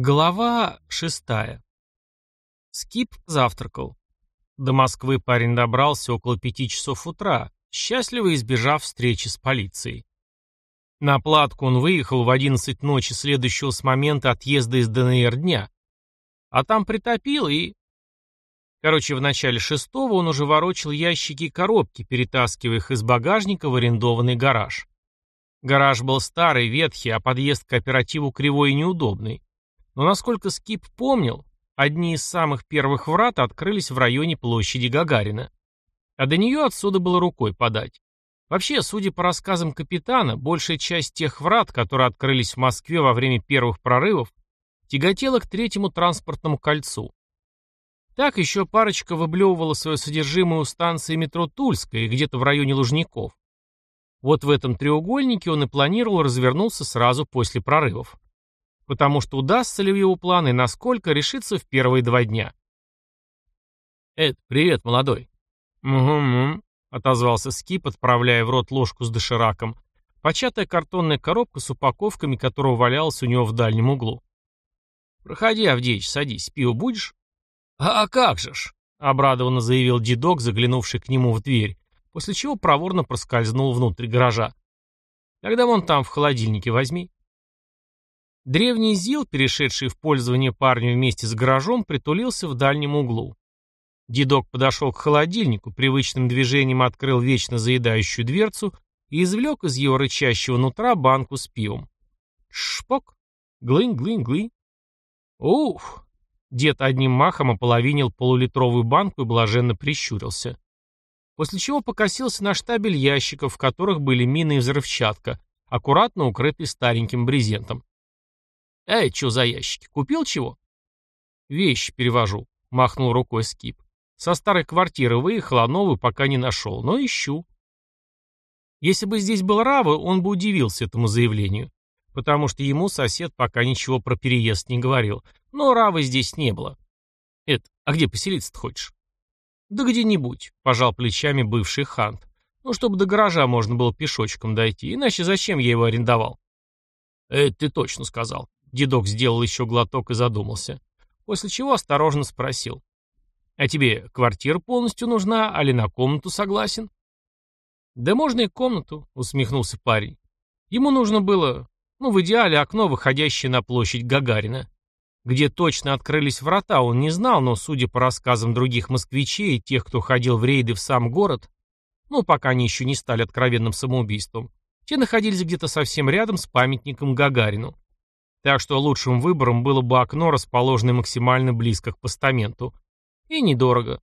Глава шестая. Скип завтракал. До Москвы парень добрался около пяти часов утра, счастливо избежав встречи с полицией. На платку он выехал в одиннадцать ночи следующего с момента отъезда из ДНР дня. А там притопил и... Короче, в начале шестого он уже ворочил ящики и коробки, перетаскивая их из багажника в арендованный гараж. Гараж был старый, ветхий, а подъезд к кооперативу кривой и неудобный. Но насколько Скип помнил, одни из самых первых врат открылись в районе площади Гагарина. А до нее отсюда было рукой подать. Вообще, судя по рассказам капитана, большая часть тех врат, которые открылись в Москве во время первых прорывов, тяготела к третьему транспортному кольцу. Так еще парочка выблевывала свое содержимое у станции метро Тульская, где-то в районе Лужников. Вот в этом треугольнике он и планировал развернуться сразу после прорывов потому что удастся ли в его планы и насколько решится в первые два дня. «Эд, привет, молодой». «Угу-угу», — отозвался Скип, отправляя в рот ложку с дошираком, початая картонная коробка с упаковками, которая валялась у него в дальнем углу. «Проходи, Авдеич, садись, пиво будешь?» «А, а как же ж!» — обрадованно заявил дедок, заглянувший к нему в дверь, после чего проворно проскользнул внутрь гаража. «Тогда вон там в холодильнике возьми». Древний ЗИЛ, перешедший в пользование парню вместе с гаражом, притулился в дальнем углу. Дедок подошел к холодильнику, привычным движением открыл вечно заедающую дверцу и извлек из его рычащего нутра банку с пивом. Шпок! Глынь-глынь-глынь. Ух! Дед одним махом ополовинил полулитровую банку и блаженно прищурился. После чего покосился на штабель ящиков, в которых были мины и взрывчатка, аккуратно укрытые стареньким брезентом. «Эй, что за ящики? Купил чего?» «Вещи перевожу», — махнул рукой Скип. «Со старой квартиры выехал, а новую пока не нашел, но ищу». Если бы здесь был Рава, он бы удивился этому заявлению, потому что ему сосед пока ничего про переезд не говорил, но Равы здесь не было. «Эд, а где поселиться-то хочешь?» «Да где-нибудь», — пожал плечами бывший хант. «Ну, чтобы до гаража можно было пешочком дойти, иначе зачем я его арендовал?» «Это ты точно сказал», Дедок сделал еще глоток и задумался. После чего осторожно спросил. «А тебе квартира полностью нужна, а ли на комнату согласен?» «Да можно и комнату», — усмехнулся парень. Ему нужно было, ну, в идеале, окно, выходящее на площадь Гагарина. Где точно открылись врата, он не знал, но, судя по рассказам других москвичей и тех, кто ходил в рейды в сам город, ну, пока они еще не стали откровенным самоубийством, те находились где-то совсем рядом с памятником Гагарину. Так что лучшим выбором было бы окно, расположенное максимально близко к постаменту. И недорого.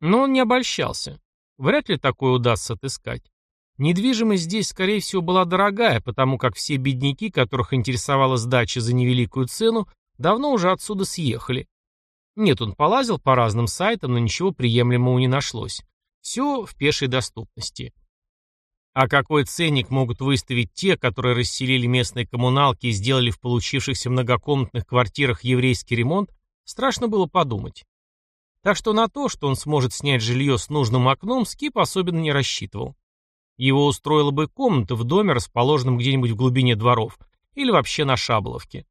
Но он не обольщался. Вряд ли такое удастся отыскать. Недвижимость здесь, скорее всего, была дорогая, потому как все бедняки, которых интересовала сдача за невеликую цену, давно уже отсюда съехали. Нет, он полазил по разным сайтам, но ничего приемлемого не нашлось. Все в пешей доступности. А какой ценник могут выставить те, которые расселили местные коммуналки и сделали в получившихся многокомнатных квартирах еврейский ремонт, страшно было подумать. Так что на то, что он сможет снять жилье с нужным окном, Скип особенно не рассчитывал. Его устроила бы комната в доме, расположенном где-нибудь в глубине дворов, или вообще на Шаболовке.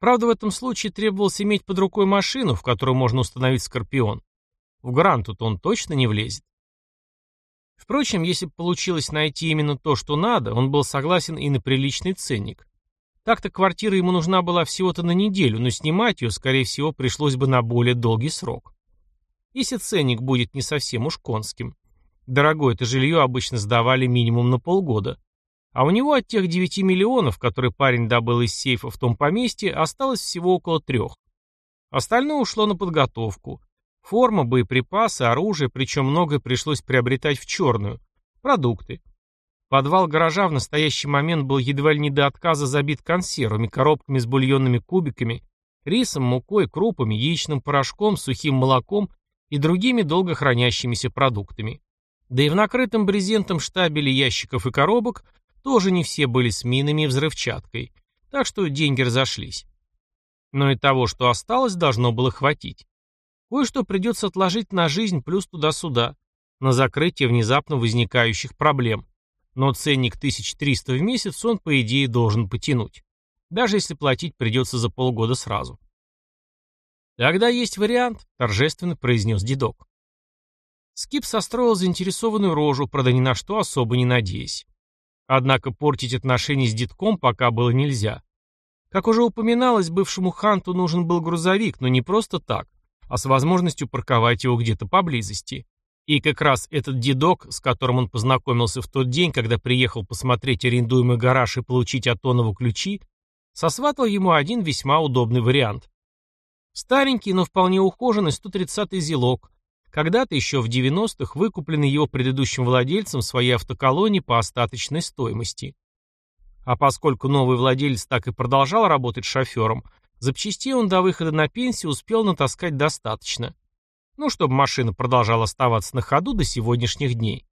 Правда, в этом случае требовалось иметь под рукой машину, в которую можно установить «Скорпион». В гранту-то он точно не влезет. Впрочем, если бы получилось найти именно то, что надо, он был согласен и на приличный ценник. Так-то квартира ему нужна была всего-то на неделю, но снимать ее, скорее всего, пришлось бы на более долгий срок. Если ценник будет не совсем уж конским. Дорогое это жилье обычно сдавали минимум на полгода. А у него от тех 9 миллионов, которые парень добыл из сейфа в том поместье, осталось всего около трех. Остальное ушло на подготовку. Форма, боеприпасы, оружие, причем многое пришлось приобретать в черную. Продукты. Подвал гаража в настоящий момент был едва ли не до отказа забит консервами, коробками с бульонными кубиками, рисом, мукой, крупами, яичным порошком, сухим молоком и другими долго хранящимися продуктами. Да и в накрытом брезентом штабеле ящиков и коробок тоже не все были с минами и взрывчаткой, так что деньги разошлись. Но и того, что осталось, должно было хватить. Кое-что придется отложить на жизнь плюс туда-сюда, на закрытие внезапно возникающих проблем. Но ценник 1300 в месяц он, по идее, должен потянуть. даже если платить придется за полгода сразу. «Тогда есть вариант», — торжественно произнес дедок. Скип состроил заинтересованную рожу, правда ни на что особо не надеясь. Однако портить отношения с детком пока было нельзя. Как уже упоминалось, бывшему Ханту нужен был грузовик, но не просто так, а с возможностью парковать его где-то поблизости. И как раз этот дедок, с которым он познакомился в тот день, когда приехал посмотреть арендуемый гараж и получить от ключи, сосватал ему один весьма удобный вариант. Старенький, но вполне ухоженный 130-й зелок, когда-то еще в 90-х выкупленный его предыдущим владельцем своей автоколонии по остаточной стоимости. А поскольку новый владелец так и продолжал работать шофером, запчастей он до выхода на пенсию успел натаскать достаточно – ну, чтобы машина продолжала оставаться на ходу до сегодняшних дней.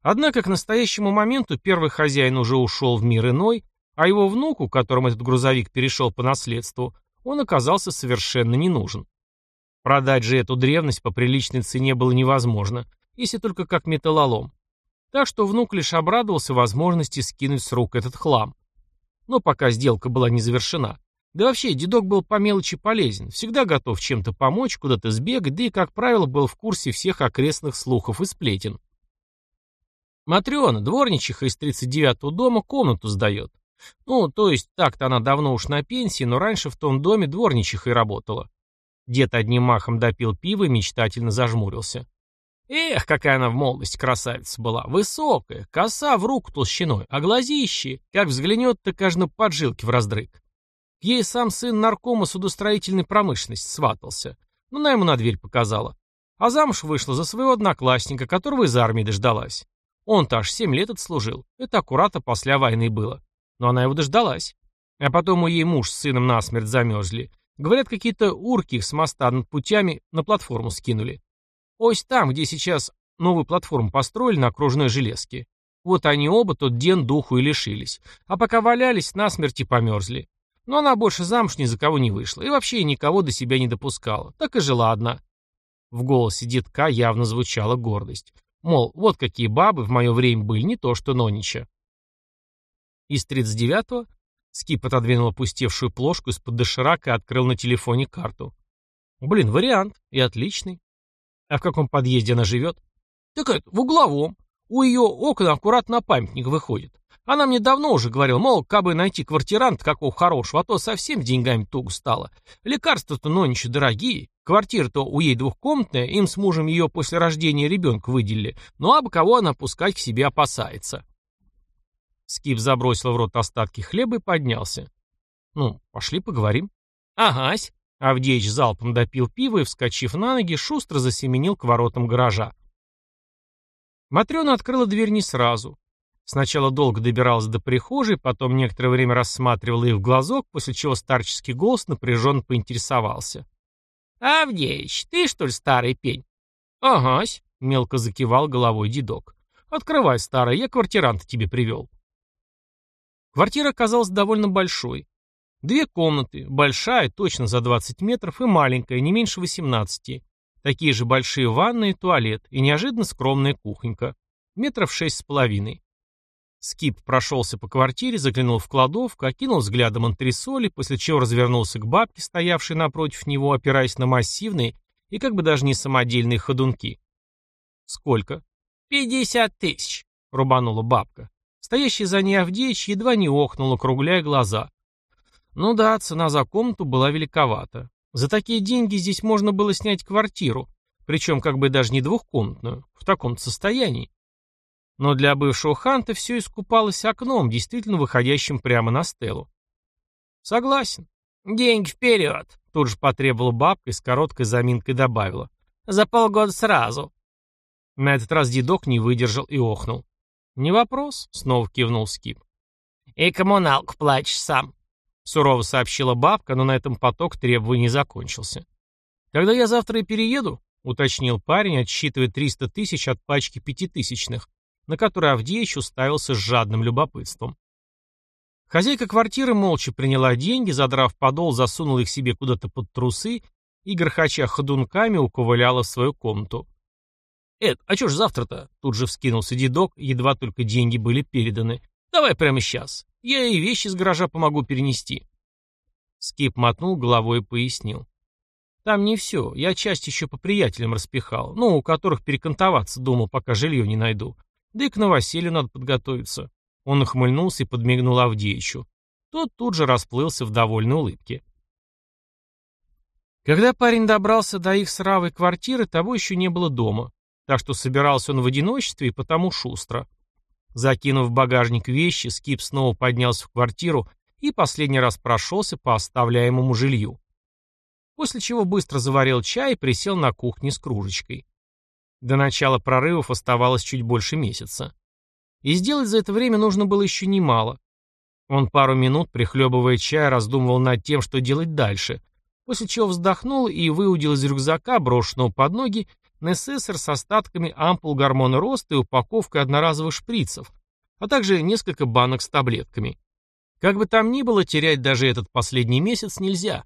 Однако к настоящему моменту первый хозяин уже ушел в мир иной, а его внуку, которому этот грузовик перешел по наследству, он оказался совершенно не нужен. Продать же эту древность по приличной цене было невозможно, если только как металлолом. Так что внук лишь обрадовался возможности скинуть с рук этот хлам. Но пока сделка была не завершена. Да вообще, дедок был по мелочи полезен, всегда готов чем-то помочь, куда-то сбегать, да и, как правило, был в курсе всех окрестных слухов и сплетен. Матрена, дворничиха из 39-го дома, комнату сдает. Ну, то есть, так-то она давно уж на пенсии, но раньше в том доме дворничихой работала. Дед одним махом допил пиво и мечтательно зажмурился. Эх, какая она в молодости красавица была. Высокая, коса в руку толщиной, а глазищи, как взглянет, так аж на поджилки в Ей сам сын наркома судостроительной промышленности сватался. Ну, она ему на дверь показала. А замуж вышла за своего одноклассника, которого из армии дождалась. Он-то аж семь лет отслужил. Это аккуратно после войны было. Но она его дождалась. А потом у ей муж с сыном насмерть замерзли. Говорят, какие-то урки с моста над путями на платформу скинули. Ось там, где сейчас новую платформу построили на окружной железке. Вот они оба тот день духу и лишились. А пока валялись, насмерть и померзли. Но она больше замуж ни за кого не вышла и вообще никого до себя не допускала. Так и жила одна. В голосе детка явно звучала гордость. Мол, вот какие бабы в мое время были, не то что Нонича. Из 39-го Скип отодвинул опустевшую плошку из-под доширака и открыл на телефоне карту. Блин, вариант. И отличный. А в каком подъезде она живет? Так это, в угловом. У ее окна аккуратно памятник выходит. Она мне давно уже говорила, мол, кабы найти квартиранта какого хорошего, а то совсем деньгами туго стало. Лекарства-то нонче дорогие, квартира-то у ей двухкомнатная, им с мужем ее после рождения ребенка выделили, ну а бы кого она пускать к себе опасается. Скип забросил в рот остатки хлеба и поднялся. Ну, пошли поговорим. Агась. Авдеич залпом допил пиво и, вскочив на ноги, шустро засеменил к воротам гаража. Матрена открыла дверь не сразу. Сначала долго добиралась до прихожей, потом некоторое время рассматривала их в глазок, после чего старческий голос напряженно поинтересовался. «Авдеич, ты что ли старый пень?» «Агась», — мелко закивал головой дедок. «Открывай, старый, я квартиранта тебе привел». Квартира оказалась довольно большой. Две комнаты, большая, точно за 20 метров, и маленькая, не меньше 18. Такие же большие ванны туалет, и неожиданно скромная кухонька. Метров шесть с половиной. Скип прошелся по квартире, заглянул в кладовку, окинул взглядом антресоли, после чего развернулся к бабке, стоявшей напротив него, опираясь на массивные и как бы даже не самодельные ходунки. «Сколько?» «Пятьдесят тысяч», — рубанула бабка. Стоящий за ней Авдеич едва не охнул, округляя глаза. Ну да, цена за комнату была великовата. За такие деньги здесь можно было снять квартиру, причем как бы даже не двухкомнатную, в таком состоянии. Но для бывшего Ханта все искупалось окном, действительно выходящим прямо на стелу. «Согласен. Деньги вперед!» Тут же потребовала бабка и с короткой заминкой добавила. «За полгода сразу». На этот раз дедок не выдержал и охнул. «Не вопрос», — снова кивнул Скип. «И коммуналку плачешь сам», — сурово сообщила бабка, но на этом поток требований закончился. «Когда я завтра и перееду», — уточнил парень, отсчитывая 300 тысяч от пачки пятитысячных, на который Авдеич уставился с жадным любопытством. Хозяйка квартиры молча приняла деньги, задрав подол, засунула их себе куда-то под трусы и, грохоча ходунками, уковыляла в свою комнату. «Эд, а чё ж завтра-то?» Тут же вскинулся дедок, едва только деньги были переданы. «Давай прямо сейчас. Я и вещи с гаража помогу перенести. Скип мотнул головой и пояснил. Там не все, я часть еще по приятелям распихал, ну, у которых перекантоваться думал, пока жилье не найду. Да и к новоселью надо подготовиться. Он ухмыльнулся и подмигнул Авдеичу. Тот тут же расплылся в довольной улыбке. Когда парень добрался до их с Равой квартиры, того еще не было дома, так что собирался он в одиночестве и потому шустро. Закинув в багажник вещи, Скип снова поднялся в квартиру и последний раз прошелся по оставляемому жилью. После чего быстро заварил чай и присел на кухне с кружечкой. До начала прорывов оставалось чуть больше месяца. И сделать за это время нужно было еще немало. Он пару минут, прихлебывая чай, раздумывал над тем, что делать дальше, после чего вздохнул и выудил из рюкзака, брошенного под ноги, НССР с остатками ампул гормона роста и упаковкой одноразовых шприцев, а также несколько банок с таблетками. Как бы там ни было, терять даже этот последний месяц нельзя.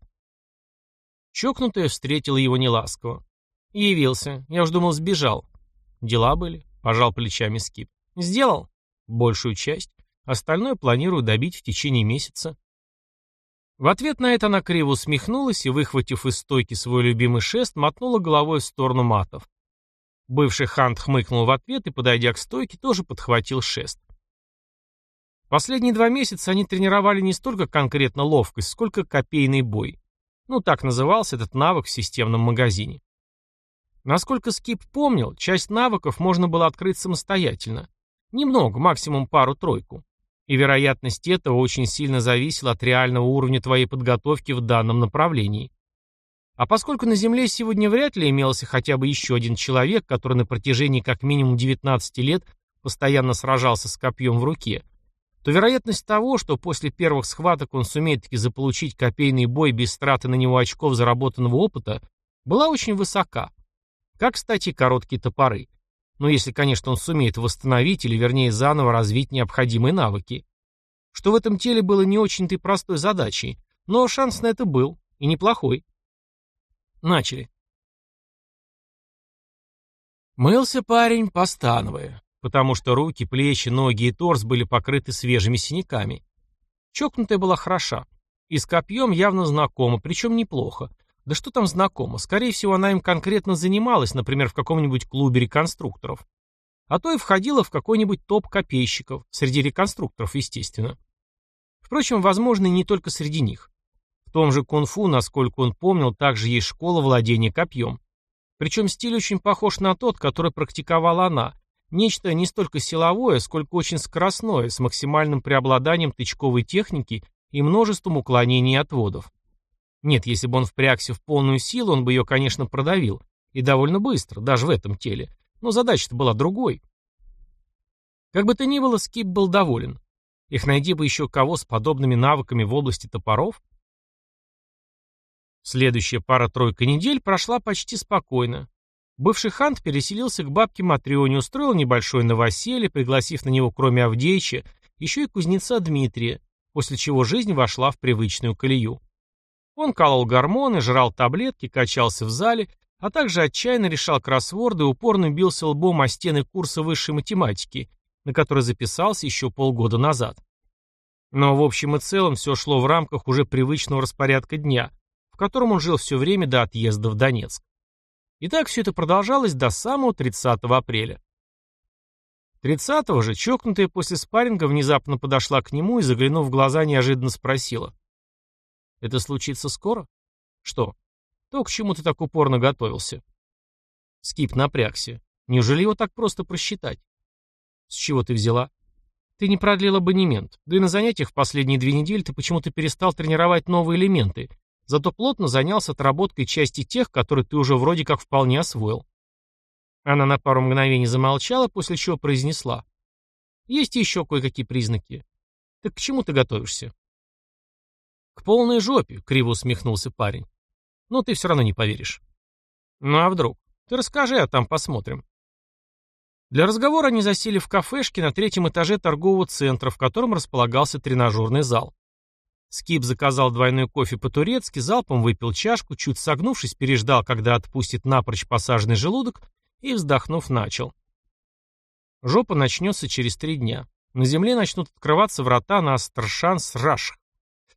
Чокнутая встретила его неласково. Явился. Я уж думал, сбежал. Дела были. Пожал плечами Скип. Сделал. Большую часть. Остальное планирую добить в течение месяца. В ответ на это она криво усмехнулась и, выхватив из стойки свой любимый шест, мотнула головой в сторону матов. Бывший хант хмыкнул в ответ и, подойдя к стойке, тоже подхватил шест. Последние два месяца они тренировали не столько конкретно ловкость, сколько копейный бой. Ну, так назывался этот навык в системном магазине. Насколько Скип помнил, часть навыков можно было открыть самостоятельно. Немного, максимум пару-тройку. И вероятность этого очень сильно зависела от реального уровня твоей подготовки в данном направлении. А поскольку на Земле сегодня вряд ли имелся хотя бы еще один человек, который на протяжении как минимум 19 лет постоянно сражался с копьем в руке, то вероятность того, что после первых схваток он сумеет таки заполучить копейный бой без траты на него очков заработанного опыта, была очень высока. Как, кстати, короткие топоры. Но если, конечно, он сумеет восстановить или, вернее, заново развить необходимые навыки. Что в этом теле было не очень-то простой задачей, но шанс на это был, и неплохой. Начали. Мылся парень, постановая, потому что руки, плечи, ноги и торс были покрыты свежими синяками. Чокнутая была хороша. И с копьем явно знакома, причем неплохо. Да что там знакомо, скорее всего, она им конкретно занималась, например, в каком-нибудь клубе реконструкторов. А то и входила в какой-нибудь топ копейщиков, среди реконструкторов, естественно. Впрочем, возможно, и не только среди них. В том же кунг-фу, насколько он помнил, также есть школа владения копьем. Причем стиль очень похож на тот, который практиковала она. Нечто не столько силовое, сколько очень скоростное, с максимальным преобладанием тычковой техники и множеством уклонений и отводов. Нет, если бы он впрягся в полную силу, он бы ее, конечно, продавил. И довольно быстро, даже в этом теле. Но задача-то была другой. Как бы то ни было, Скип был доволен. Их найди бы еще кого с подобными навыками в области топоров. Следующая пара-тройка недель прошла почти спокойно. Бывший хант переселился к бабке Матрёне, устроил небольшое новоселье, пригласив на него, кроме Авдеича, еще и кузнеца Дмитрия, после чего жизнь вошла в привычную колею. Он колол гормоны, жрал таблетки, качался в зале, а также отчаянно решал кроссворды и упорно бился лбом о стены курса высшей математики, на который записался еще полгода назад. Но в общем и целом все шло в рамках уже привычного распорядка дня, в котором он жил все время до отъезда в Донецк. И так все это продолжалось до самого 30 апреля. 30-го же чокнутая после спарринга внезапно подошла к нему и, заглянув в глаза, неожиданно спросила. Это случится скоро? Что? То, к чему ты так упорно готовился. Скип напрягся. Неужели его так просто просчитать? С чего ты взяла? Ты не продлил абонемент. Да и на занятиях в последние две недели ты почему-то перестал тренировать новые элементы, зато плотно занялся отработкой части тех, которые ты уже вроде как вполне освоил. Она на пару мгновений замолчала, после чего произнесла. Есть еще кое-какие признаки. Так к чему ты готовишься? «К полной жопе», — криво усмехнулся парень. «Но ты все равно не поверишь». «Ну а вдруг? Ты расскажи, а там посмотрим». Для разговора они засели в кафешке на третьем этаже торгового центра, в котором располагался тренажерный зал. Скип заказал двойной кофе по-турецки, залпом выпил чашку, чуть согнувшись, переждал, когда отпустит напрочь посаженный желудок, и, вздохнув, начал. Жопа начнется через три дня. На Земле начнут открываться врата на Астршанс-Раш.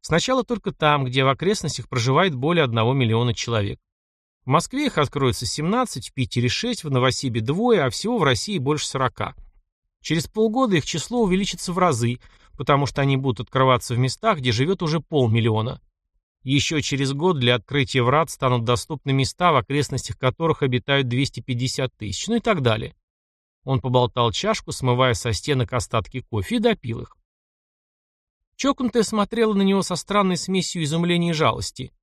Сначала только там, где в окрестностях проживает более 1 миллиона человек. В Москве их откроется 17, в Питере 6, в Новосибе двое, а всего в России больше 40. Через полгода их число увеличится в разы, потому что они будут открываться в местах, где живет уже полмиллиона. Еще через год для открытия врат станут доступны места, в окрестностях которых обитают 250 тысяч, ну и так далее. Он поболтал чашку, смывая со стенок остатки кофе, и допил их. Чокнутая смотрела на него со странной смесью изумления и жалости.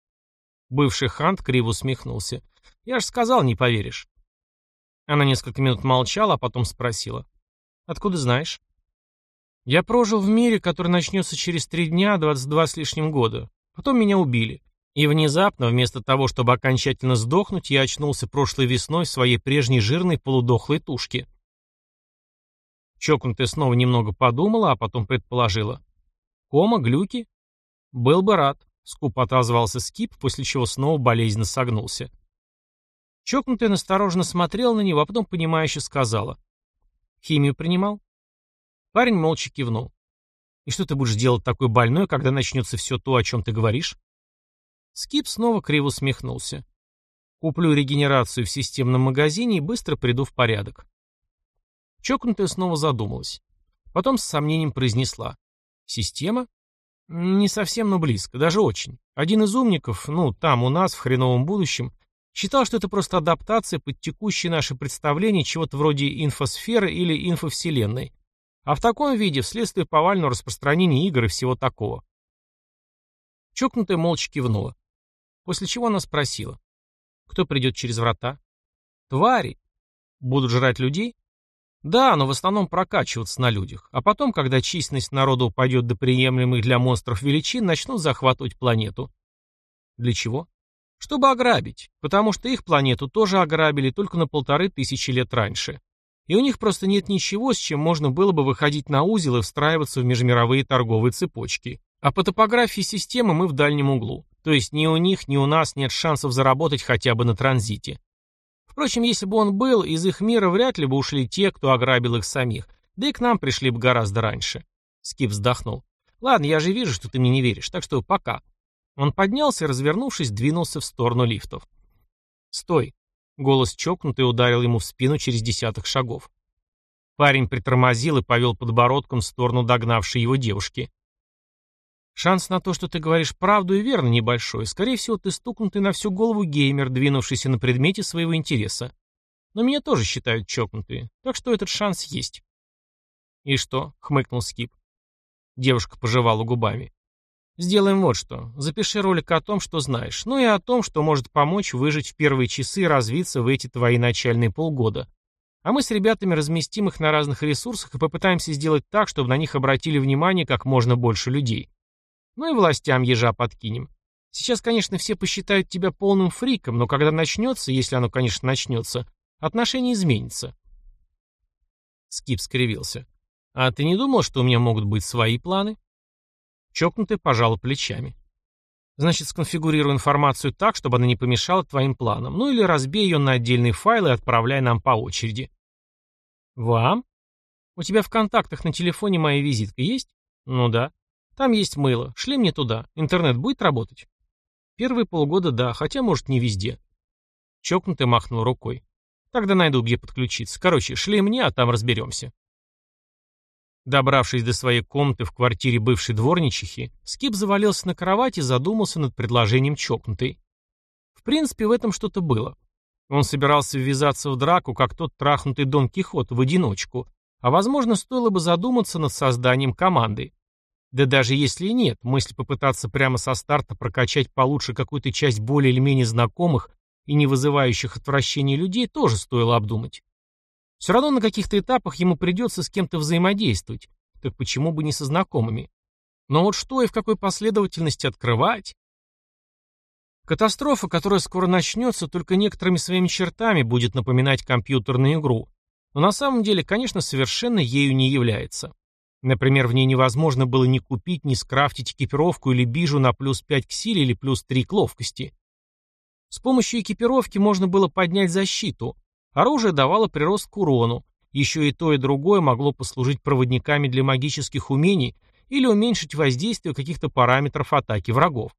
Бывший Хант криво усмехнулся. «Я же сказал, не поверишь». Она несколько минут молчала, а потом спросила. «Откуда знаешь?» «Я прожил в мире, который начнется через три дня, 22 с лишним года. Потом меня убили. И внезапно, вместо того, чтобы окончательно сдохнуть, я очнулся прошлой весной в своей прежней жирной полудохлой тушке». Чокнутая снова немного подумала, а потом предположила. «Кома, глюки?» «Был бы рад», — скупо отозвался Скип, после чего снова болезненно согнулся. Чокнутая настороженно смотрела на него, а потом понимающе сказала. «Химию принимал?» Парень молча кивнул. «И что ты будешь делать такой больной, когда начнется все то, о чем ты говоришь?» Скип снова криво усмехнулся. «Куплю регенерацию в системном магазине и быстро приду в порядок». Чокнутая снова задумалась. Потом с сомнением произнесла. «Система? Не совсем, но близко, даже очень. Один из умников, ну, там, у нас, в хреновом будущем, считал, что это просто адаптация под текущие наши представления чего-то вроде инфосферы или инфовселенной. А в таком виде вследствие повального распространения игр и всего такого. Чокнутая молча кивнула. После чего она спросила. Кто придет через врата? Твари. Будут жрать людей? Да, но в основном прокачиваться на людях. А потом, когда численность народа упадет до приемлемых для монстров величин, начнут захватывать планету. Для чего? Чтобы ограбить. Потому что их планету тоже ограбили только на полторы тысячи лет раньше. И у них просто нет ничего, с чем можно было бы выходить на узел и встраиваться в межмировые торговые цепочки. А по топографии системы мы в дальнем углу. То есть ни у них, ни у нас нет шансов заработать хотя бы на транзите. Впрочем, если бы он был, из их мира вряд ли бы ушли те, кто ограбил их самих. Да и к нам пришли бы гораздо раньше. Скип вздохнул. Ладно, я же вижу, что ты мне не веришь, так что пока. Он поднялся развернувшись, двинулся в сторону лифтов. «Стой!» — голос чокнутый ударил ему в спину через десяток шагов. Парень притормозил и повел подбородком в сторону догнавшей его девушки. Шанс на то, что ты говоришь правду и верно, небольшой. Скорее всего, ты стукнутый на всю голову геймер, двинувшийся на предмете своего интереса. Но меня тоже считают чокнутые, так что этот шанс есть. «И что?» — хмыкнул Скип. Девушка пожевала губами. «Сделаем вот что. Запиши ролик о том, что знаешь, ну и о том, что может помочь выжить в первые часы и развиться в эти твои начальные полгода. А мы с ребятами разместим их на разных ресурсах и попытаемся сделать так, чтобы на них обратили внимание как можно больше людей. Ну и властям ежа подкинем. Сейчас, конечно, все посчитают тебя полным фриком, но когда начнется, если оно, конечно, начнется, отношение изменится. Скип скривился. А ты не думал, что у меня могут быть свои планы? Чокнутый пожал плечами. Значит, сконфигурируй информацию так, чтобы она не помешала твоим планам. Ну или разбей ее на отдельные файлы и отправляй нам по очереди. Вам? У тебя в контактах на телефоне моя визитка есть? Ну да. Там есть мыло. Шли мне туда. Интернет будет работать? Первые полгода да, хотя, может, не везде. Чокнутый махнул рукой. Тогда найду, где подключиться. Короче, шли мне, а там разберемся. Добравшись до своей комнаты в квартире бывшей дворничихи, Скип завалился на кровать и задумался над предложением чокнутой. В принципе, в этом что-то было. Он собирался ввязаться в драку, как тот трахнутый Дон Кихот, в одиночку, а, возможно, стоило бы задуматься над созданием команды. Да даже если и нет, мысль попытаться прямо со старта прокачать получше какую-то часть более или менее знакомых и не вызывающих отвращения людей тоже стоило обдумать. Все равно на каких-то этапах ему придется с кем-то взаимодействовать, так почему бы не со знакомыми? Но вот что и в какой последовательности открывать? Катастрофа, которая скоро начнется, только некоторыми своими чертами будет напоминать компьютерную игру, но на самом деле, конечно, совершенно ею не является. Например, в ней невозможно было ни купить, ни скрафтить экипировку или бижу на плюс 5 к силе или плюс 3 к ловкости. С помощью экипировки можно было поднять защиту, оружие давало прирост к урону, Еще и то, и другое могло послужить проводниками для магических умений или уменьшить воздействие каких-то параметров атаки врагов.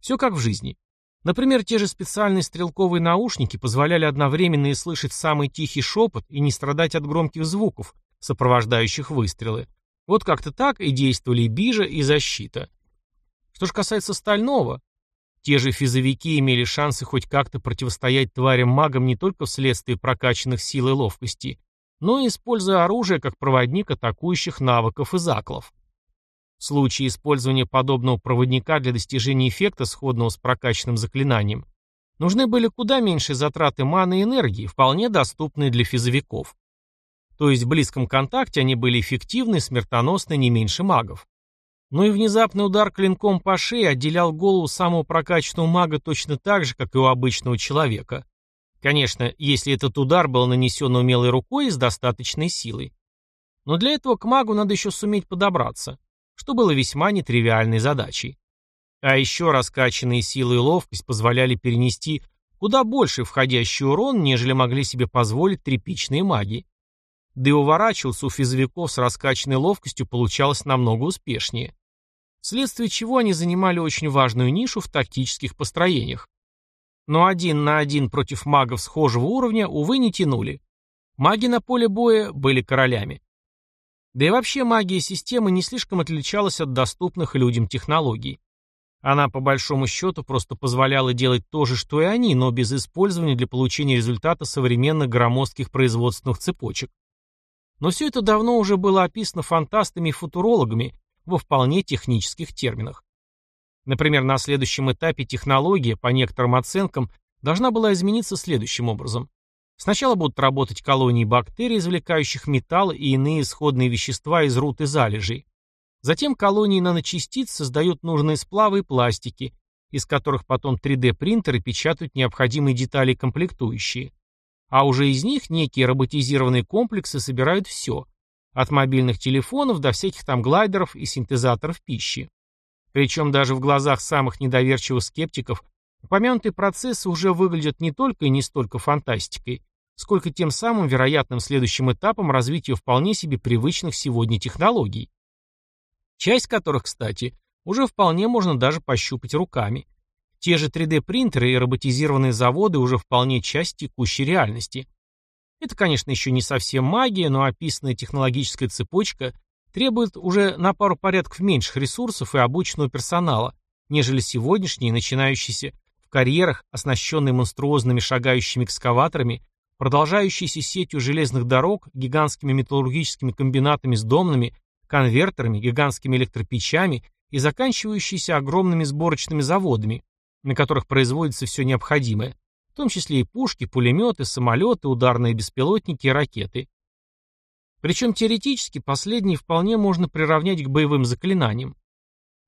Все как в жизни. Например, те же специальные стрелковые наушники позволяли одновременно и слышать самый тихий шепот и не страдать от громких звуков, сопровождающих выстрелы. Вот как-то так и действовали и бижа, и защита. Что же касается стального, те же физовики имели шансы хоть как-то противостоять тварям-магам не только вследствие прокачанных сил и ловкости, но и используя оружие как проводник атакующих навыков и заклов. В случае использования подобного проводника для достижения эффекта, сходного с прокачанным заклинанием, нужны были куда меньшие затраты маны и энергии, вполне доступные для физовиков. То есть в близком контакте они были эффективны и смертоносны не меньше магов. Но и внезапный удар клинком по шее отделял голову самого прокачанного мага точно так же, как и у обычного человека. Конечно, если этот удар был нанесен умелой рукой и с достаточной силой. Но для этого к магу надо еще суметь подобраться, что было весьма нетривиальной задачей. А еще раскачанные силы и ловкость позволяли перенести куда больше входящий урон, нежели могли себе позволить тряпичные маги. Да и уворачиваться у физовиков с раскачанной ловкостью получалось намного успешнее. Вследствие чего они занимали очень важную нишу в тактических построениях. Но один на один против магов схожего уровня, увы, не тянули. Маги на поле боя были королями. Да и вообще магия системы не слишком отличалась от доступных людям технологий. Она, по большому счету, просто позволяла делать то же, что и они, но без использования для получения результата современных громоздких производственных цепочек. Но все это давно уже было описано фантастами и футурологами во вполне технических терминах. Например, на следующем этапе технология, по некоторым оценкам, должна была измениться следующим образом. Сначала будут работать колонии бактерий, извлекающих металлы и иные исходные вещества из руд и залежей. Затем колонии наночастиц создают нужные сплавы и пластики, из которых потом 3D-принтеры печатают необходимые детали и комплектующие. А уже из них некие роботизированные комплексы собирают все, от мобильных телефонов до всяких там глайдеров и синтезаторов пищи. Причем даже в глазах самых недоверчивых скептиков упомянутые процессы уже выглядят не только и не столько фантастикой, сколько тем самым вероятным следующим этапом развития вполне себе привычных сегодня технологий. Часть которых, кстати, уже вполне можно даже пощупать руками. Те же 3D-принтеры и роботизированные заводы уже вполне часть текущей реальности. Это, конечно, еще не совсем магия, но описанная технологическая цепочка требует уже на пару порядков меньших ресурсов и обученного персонала, нежели сегодняшние, начинающиеся в карьерах, оснащенные монструозными шагающими экскаваторами, продолжающиеся сетью железных дорог, гигантскими металлургическими комбинатами с домными, конвертерами, гигантскими электропечами и заканчивающиеся огромными сборочными заводами, на которых производится все необходимое, в том числе и пушки, пулеметы, самолеты, ударные беспилотники и ракеты. Причем теоретически последние вполне можно приравнять к боевым заклинаниям.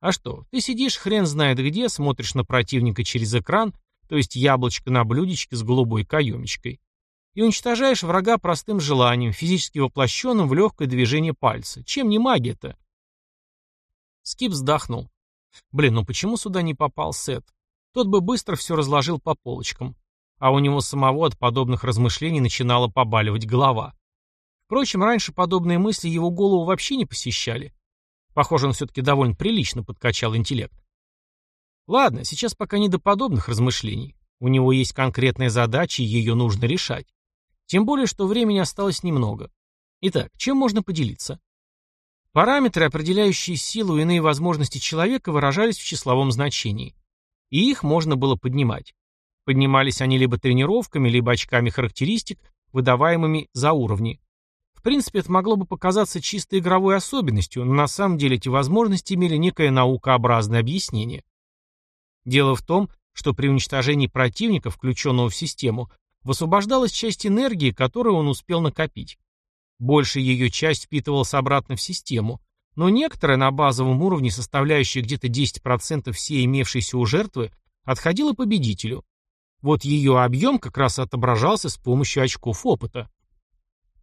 А что, ты сидишь хрен знает где, смотришь на противника через экран, то есть яблочко на блюдечке с голубой каемочкой, и уничтожаешь врага простым желанием, физически воплощенным в легкое движение пальца. Чем не магия-то? Скип вздохнул. Блин, ну почему сюда не попал Сет? Тот бы быстро все разложил по полочкам. А у него самого от подобных размышлений начинала побаливать голова. Впрочем, раньше подобные мысли его голову вообще не посещали. Похоже, он все-таки довольно прилично подкачал интеллект. Ладно, сейчас пока не до подобных размышлений. У него есть конкретная задача, и ее нужно решать. Тем более, что времени осталось немного. Итак, чем можно поделиться? Параметры, определяющие силу и иные возможности человека, выражались в числовом значении. И их можно было поднимать. Поднимались они либо тренировками, либо очками характеристик, выдаваемыми за уровни принципе, это могло бы показаться чисто игровой особенностью, но на самом деле эти возможности имели некое наукообразное объяснение. Дело в том, что при уничтожении противника, включенного в систему, высвобождалась часть энергии, которую он успел накопить. Большая ее часть впитывалась обратно в систему, но некоторая на базовом уровне, составляющая где-то 10% всей имевшейся у жертвы, отходила победителю. Вот ее объем как раз отображался с помощью очков опыта.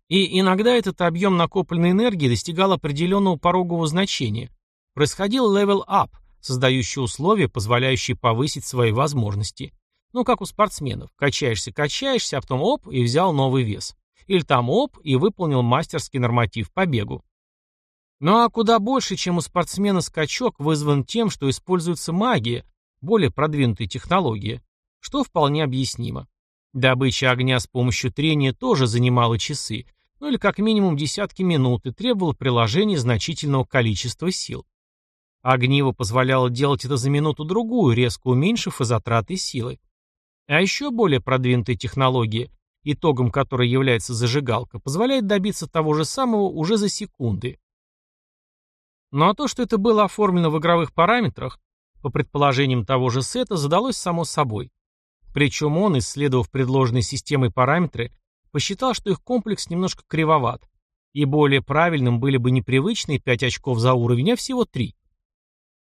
И иногда этот объем накопленной энергии достигал определенного порогового значения. Происходил level-up, создающий условия, позволяющие повысить свои возможности. Ну, как у спортсменов. Качаешься, качаешься, а потом оп, и взял новый вес. или там оп, и выполнил мастерский норматив по бегу. Ну а куда больше, чем у спортсмена скачок, вызван тем, что используется магия, более продвинутая технология, что вполне объяснимо. Добыча огня с помощью трения тоже занимала часы, ну или как минимум десятки минут и требовала приложения значительного количества сил. Огниво позволяло делать это за минуту-другую, резко уменьшив и затраты силы. А еще более продвинутая технология, итогом которой является зажигалка, позволяет добиться того же самого уже за секунды. Ну а то, что это было оформлено в игровых параметрах, по предположениям того же сета, задалось само собой. Причем он, исследовав предложенные системой параметры, посчитал, что их комплекс немножко кривоват, и более правильным были бы непривычные 5 очков за уровень, а всего 3.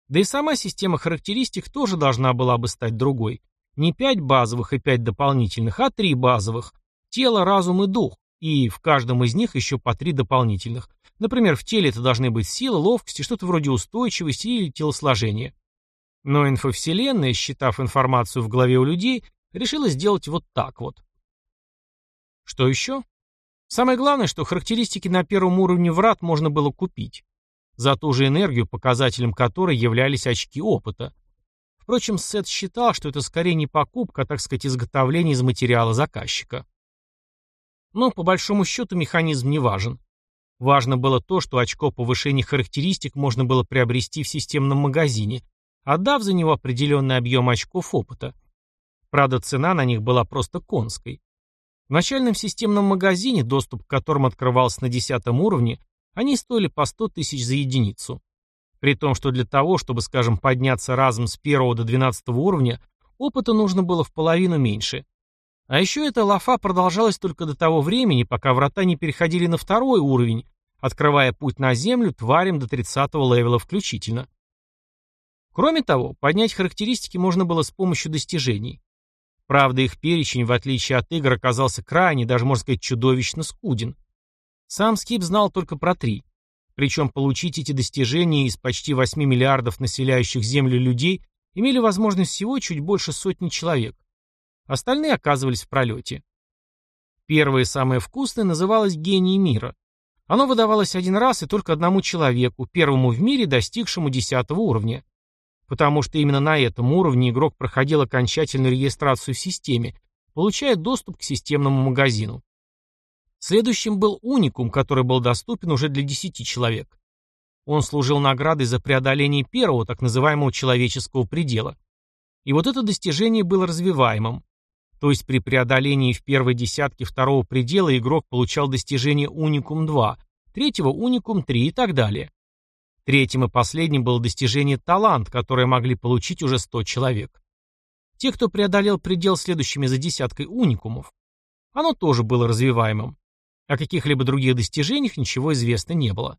Да и сама система характеристик тоже должна была бы стать другой. Не 5 базовых и 5 дополнительных, а 3 базовых. Тело, разум и дух, и в каждом из них еще по 3 дополнительных. Например, в теле это должны быть сила, ловкость и что-то вроде устойчивости или телосложения. Но инфовселенная, считав информацию в голове у людей, решила сделать вот так вот. Что еще? Самое главное, что характеристики на первом уровне врат можно было купить. За ту же энергию, показателем которой являлись очки опыта. Впрочем, Сет считал, что это скорее не покупка, а, так сказать, изготовление из материала заказчика. Но, по большому счету, механизм не важен. Важно было то, что очко повышения характеристик можно было приобрести в системном магазине, отдав за него определенный объем очков опыта. Правда, цена на них была просто конской. В начальном системном магазине, доступ к которому открывался на 10 уровне, они стоили по 100 тысяч за единицу. При том, что для того, чтобы, скажем, подняться разом с 1 до 12 уровня, опыта нужно было в половину меньше. А еще эта лафа продолжалась только до того времени, пока врата не переходили на второй уровень, открывая путь на землю тварям до 30 левела включительно. Кроме того, поднять характеристики можно было с помощью достижений. Правда, их перечень, в отличие от игр, оказался крайне, даже, можно сказать, чудовищно скуден. Сам Скип знал только про три. Причем получить эти достижения из почти 8 миллиардов населяющих Землю людей имели возможность всего чуть больше сотни человек. Остальные оказывались в пролете. Первое самое вкусное называлось «Гений мира». Оно выдавалось один раз и только одному человеку, первому в мире, достигшему 10 уровня потому что именно на этом уровне игрок проходил окончательную регистрацию в системе, получая доступ к системному магазину. Следующим был уникум, который был доступен уже для 10 человек. Он служил наградой за преодоление первого, так называемого человеческого предела. И вот это достижение было развиваемым. То есть при преодолении в первой десятке второго предела игрок получал достижение уникум 2, третьего уникум 3 и так далее. Третьим и последним было достижение талант, которое могли получить уже 100 человек. Те, кто преодолел предел следующими за десяткой уникумов. Оно тоже было развиваемым. О каких-либо других достижениях ничего известно не было.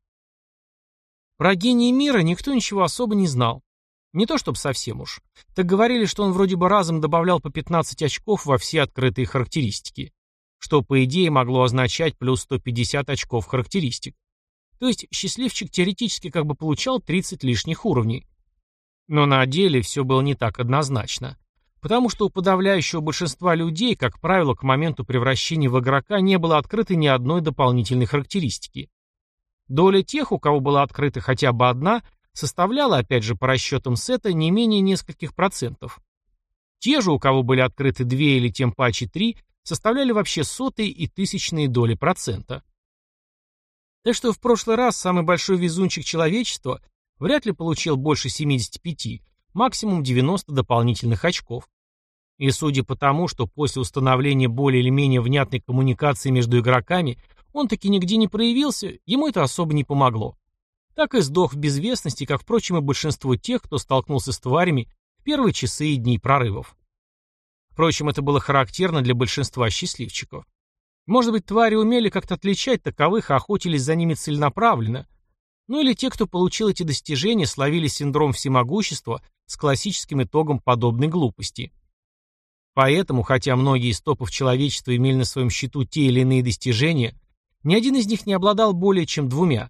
Про гения мира никто ничего особо не знал. Не то чтобы совсем уж. Так говорили, что он вроде бы разом добавлял по 15 очков во все открытые характеристики. Что, по идее, могло означать плюс 150 очков характеристик. То есть счастливчик теоретически как бы получал 30 лишних уровней. Но на деле все было не так однозначно. Потому что у подавляющего большинства людей, как правило, к моменту превращения в игрока не было открыто ни одной дополнительной характеристики. Доля тех, у кого была открыта хотя бы одна, составляла, опять же, по расчетам сета, не менее нескольких процентов. Те же, у кого были открыты две или тем паче три, составляли вообще сотые и тысячные доли процента. Так что в прошлый раз самый большой везунчик человечества вряд ли получил больше 75, максимум 90 дополнительных очков. И судя по тому, что после установления более или менее внятной коммуникации между игроками он таки нигде не проявился, ему это особо не помогло. Так и сдох в безвестности, как, впрочем, и большинство тех, кто столкнулся с тварями в первые часы и дни прорывов. Впрочем, это было характерно для большинства счастливчиков. Может быть, твари умели как-то отличать таковых и охотились за ними целенаправленно. Ну или те, кто получил эти достижения, словили синдром всемогущества с классическим итогом подобной глупости. Поэтому, хотя многие из топов человечества имели на своем счету те или иные достижения, ни один из них не обладал более чем двумя.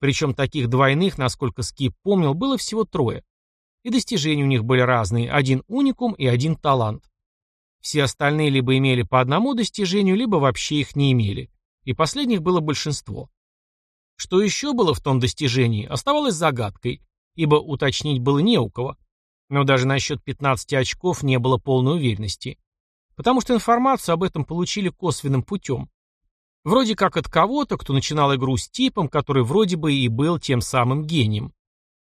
Причем таких двойных, насколько Скип помнил, было всего трое. И достижения у них были разные, один уникум и один талант. Все остальные либо имели по одному достижению, либо вообще их не имели. И последних было большинство. Что еще было в том достижении, оставалось загадкой, ибо уточнить было не у кого. Но даже насчет 15 очков не было полной уверенности. Потому что информацию об этом получили косвенным путем. Вроде как от кого-то, кто начинал игру с типом, который вроде бы и был тем самым гением.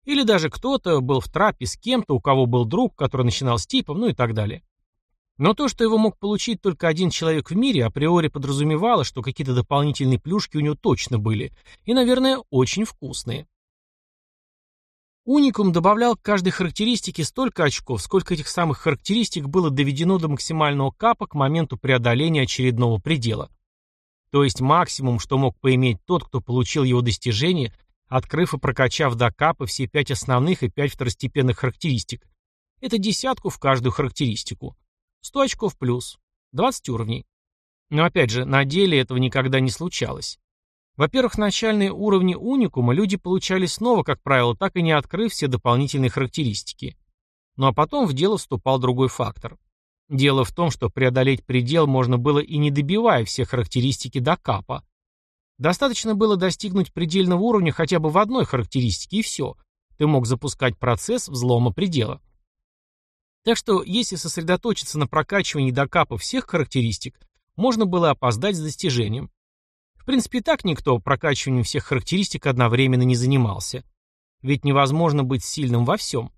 Или даже кто-то был в трапе с кем-то, у кого был друг, который начинал с типом, ну и так далее. Но то, что его мог получить только один человек в мире, априори подразумевало, что какие-то дополнительные плюшки у него точно были, и, наверное, очень вкусные. Уникум добавлял к каждой характеристике столько очков, сколько этих самых характеристик было доведено до максимального капа к моменту преодоления очередного предела. То есть максимум, что мог поиметь тот, кто получил его достижение, открыв и прокачав до капа все пять основных и пять второстепенных характеристик. Это десятку в каждую характеристику. 100 очков плюс. 20 уровней. Но опять же, на деле этого никогда не случалось. Во-первых, начальные уровни уникума люди получали снова, как правило, так и не открыв все дополнительные характеристики. Ну а потом в дело вступал другой фактор. Дело в том, что преодолеть предел можно было и не добивая все характеристики до капа. Достаточно было достигнуть предельного уровня хотя бы в одной характеристике, и все. Ты мог запускать процесс взлома предела. Так что, если сосредоточиться на прокачивании до капа всех характеристик, можно было опоздать с достижением. В принципе, так никто прокачиванием всех характеристик одновременно не занимался. Ведь невозможно быть сильным во всем.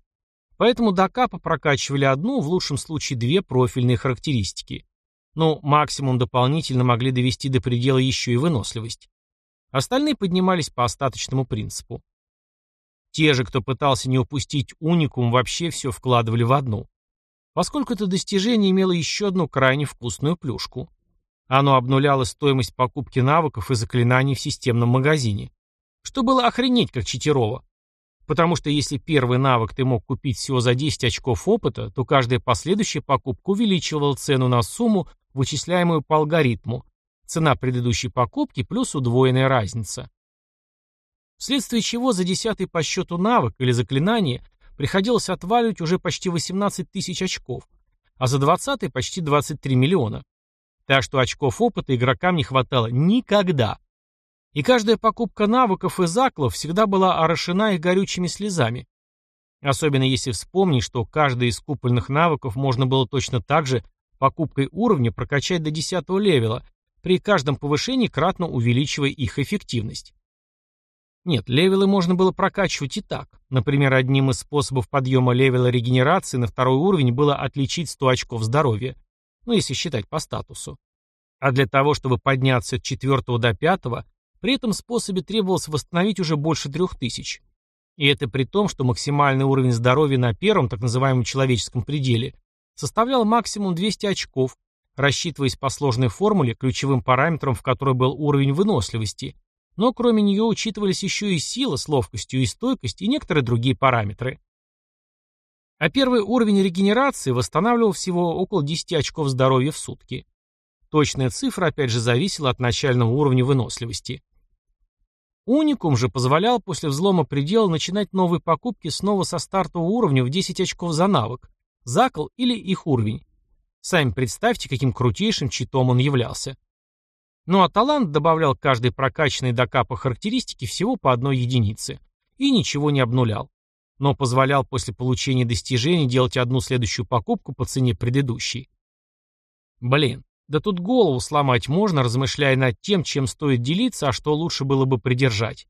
Поэтому до капа прокачивали одну, в лучшем случае две профильные характеристики. Ну, максимум дополнительно могли довести до предела еще и выносливость. Остальные поднимались по остаточному принципу. Те же, кто пытался не упустить уникум, вообще все вкладывали в одну поскольку это достижение имело еще одну крайне вкусную плюшку. Оно обнуляло стоимость покупки навыков и заклинаний в системном магазине. Что было охренеть как читерово. Потому что если первый навык ты мог купить всего за 10 очков опыта, то каждая последующая покупка увеличивала цену на сумму, вычисляемую по алгоритму. Цена предыдущей покупки плюс удвоенная разница. Вследствие чего за десятый по счету навык или заклинание приходилось отваливать уже почти 18 тысяч очков, а за 20 почти 23 миллиона. Так что очков опыта игрокам не хватало никогда. И каждая покупка навыков и заклов всегда была орошена их горючими слезами. Особенно если вспомнить, что каждый из купольных навыков можно было точно так же покупкой уровня прокачать до 10 левела, при каждом повышении кратно увеличивая их эффективность. Нет, левелы можно было прокачивать и так. Например, одним из способов подъема левела регенерации на второй уровень было отлечить 100 очков здоровья. Ну, если считать по статусу. А для того, чтобы подняться от 4 до 5, при этом способе требовалось восстановить уже больше 3000. И это при том, что максимальный уровень здоровья на первом, так называемом человеческом пределе, составлял максимум 200 очков, рассчитываясь по сложной формуле, ключевым параметром в которой был уровень выносливости – но кроме нее учитывались еще и сила с ловкостью и стойкость и некоторые другие параметры. А первый уровень регенерации восстанавливал всего около 10 очков здоровья в сутки. Точная цифра опять же зависела от начального уровня выносливости. Уникум же позволял после взлома предела начинать новые покупки снова со стартового уровня в 10 очков за навык, закол или их уровень. Сами представьте, каким крутейшим читом он являлся. Ну а талант добавлял каждой прокачанной до капа характеристики всего по одной единице. И ничего не обнулял. Но позволял после получения достижений делать одну следующую покупку по цене предыдущей. Блин, да тут голову сломать можно, размышляя над тем, чем стоит делиться, а что лучше было бы придержать.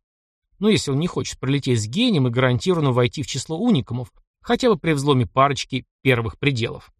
Ну если он не хочет пролететь с гением и гарантированно войти в число уникумов, хотя бы при взломе парочки первых пределов.